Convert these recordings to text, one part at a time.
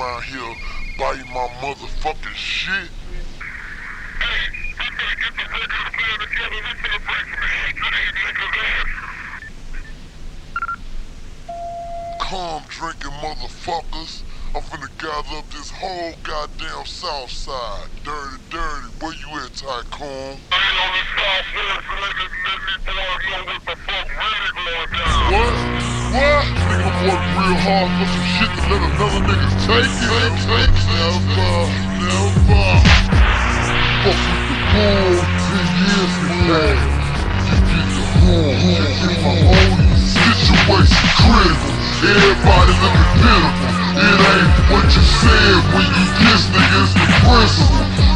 around here biting my motherfucking shit. Calm drinking motherfuckers. I'm finna gather up this whole goddamn south side. Dirty, dirty. Where you at, Tycoon? What? What? Work real hard for some shit to let another nigga take it. Take, never, never. Fuck with the bull, ten years to pass. You get the horn, you get my homies. Situation critical, everybody looking pitiful. It ain't what you said when you diss niggas the principle.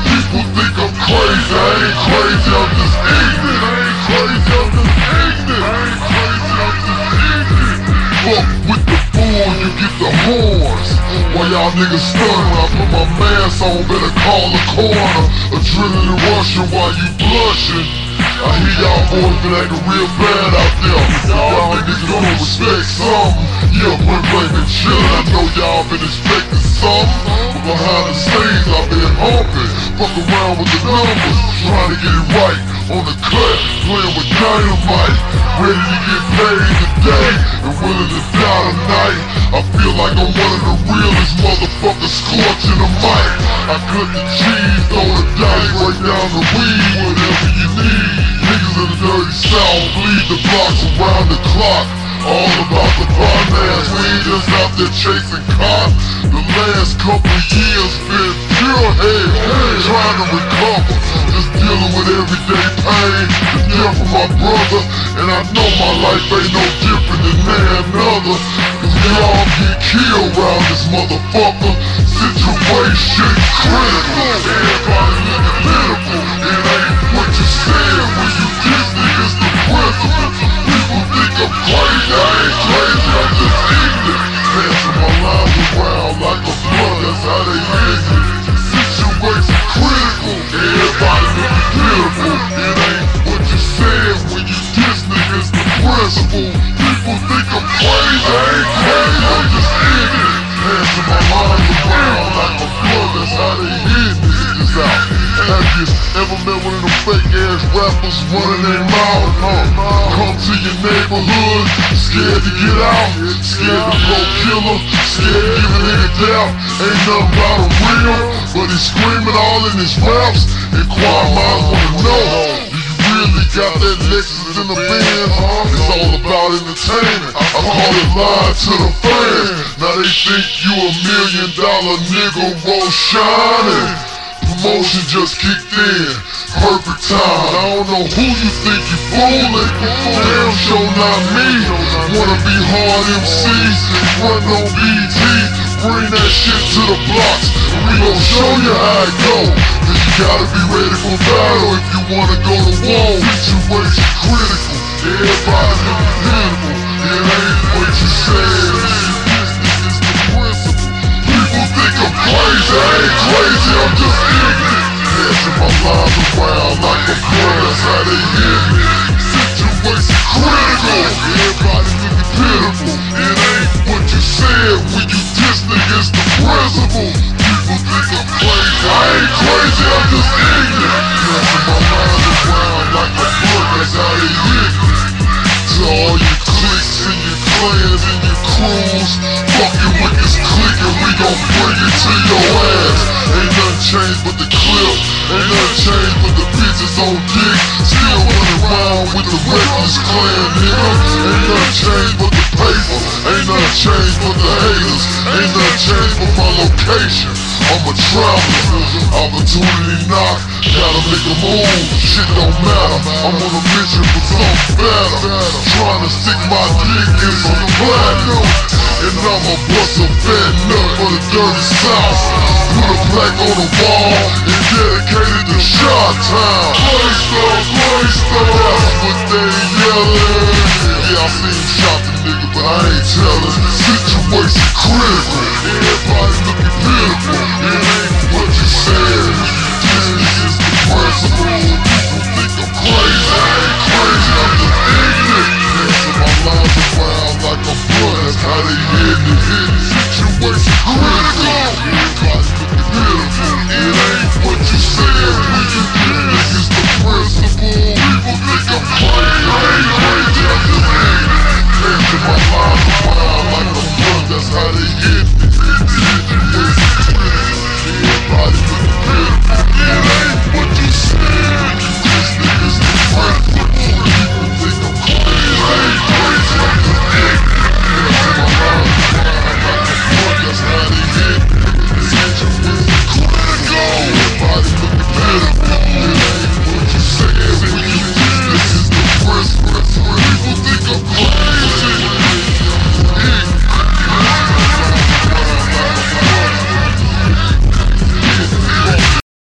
Y'all niggas stun when I put my mask on, better call the coroner. Adrenaline rushing while you blushing. I hear y'all boys been acting real bad out there. Y'all niggas gonna respect something. Yeah, quit blaming chillin'. I know y'all been expecting something. But behind the scenes, I've been humping. Fuck around with the numbers, trying to get it right. On the cut, playing with dynamite. Ready to get paid today and willing to die tonight. I feel like I'm one of the realest motherfuckers scorching the mic. I cut the cheese, throw the dice right down the weed, whatever you need. Niggas in the dirty south bleed the blocks around the clock. All about the finance, we just out there chasing cops. The last couple years been pure hell, trying to recover. Just dealing with everyday pain, the death of my brother. And I know my life ain't no different than that another. Cause we all get killed around this motherfucker. Rappers running their mouth? Huh? Come to your neighborhood, scared to get out, scared to go killer, scared to give a nigga doubt. Ain't nothing about a real, but he's screaming all in his raps. Inquire minds wanna know. You really got that Lexus in the van? It's all about entertainment. I call it live to the fans. Now they think you a million dollar nigga, roll shining. Promotion just kicked in, perfect time. I don't know who you think you fooling. Damn show not me. Wanna be hard MCs, front on BT. Bring that shit to the blocks. We gon' show you how it go. Cause you gotta be ready for battle if you wanna go to war. Situation critical. Everybody looking pitiful. It ain't what you principle. People think I'm crazy, I ain't crazy, I'm just that's how they hit me. Critical, everybody looking pitiful. It ain't what you said when you diss niggas the principle. People think I'm crazy, I ain't crazy, I'm just ignorant. That's how they hit me. To all your cliques and your clans and your crews with this clique and we gon' bring it to your changed but the clip. Ain't nothing changed but the bitches on dick Still running around with the reckless clan, nigga. Ain't nothing changed but the paper. Ain't nothing changed but the haters. Ain't nothing changed but my location. I'm a traveler, opportunity knock, gotta make a move, shit don't matter, I'm on a mission for something better, trying to stick my dick in some platinum, and I'ma bust a fat nut for the dirty south, the plaque on the wall and dedicated to Shot Town. Quasto, Quasto, that's what they yelling. Yeah, I seen him shot the nigga, but I ain't telling. Situation critical, everybody looking pitiful. It ain't what you said. This is the principle.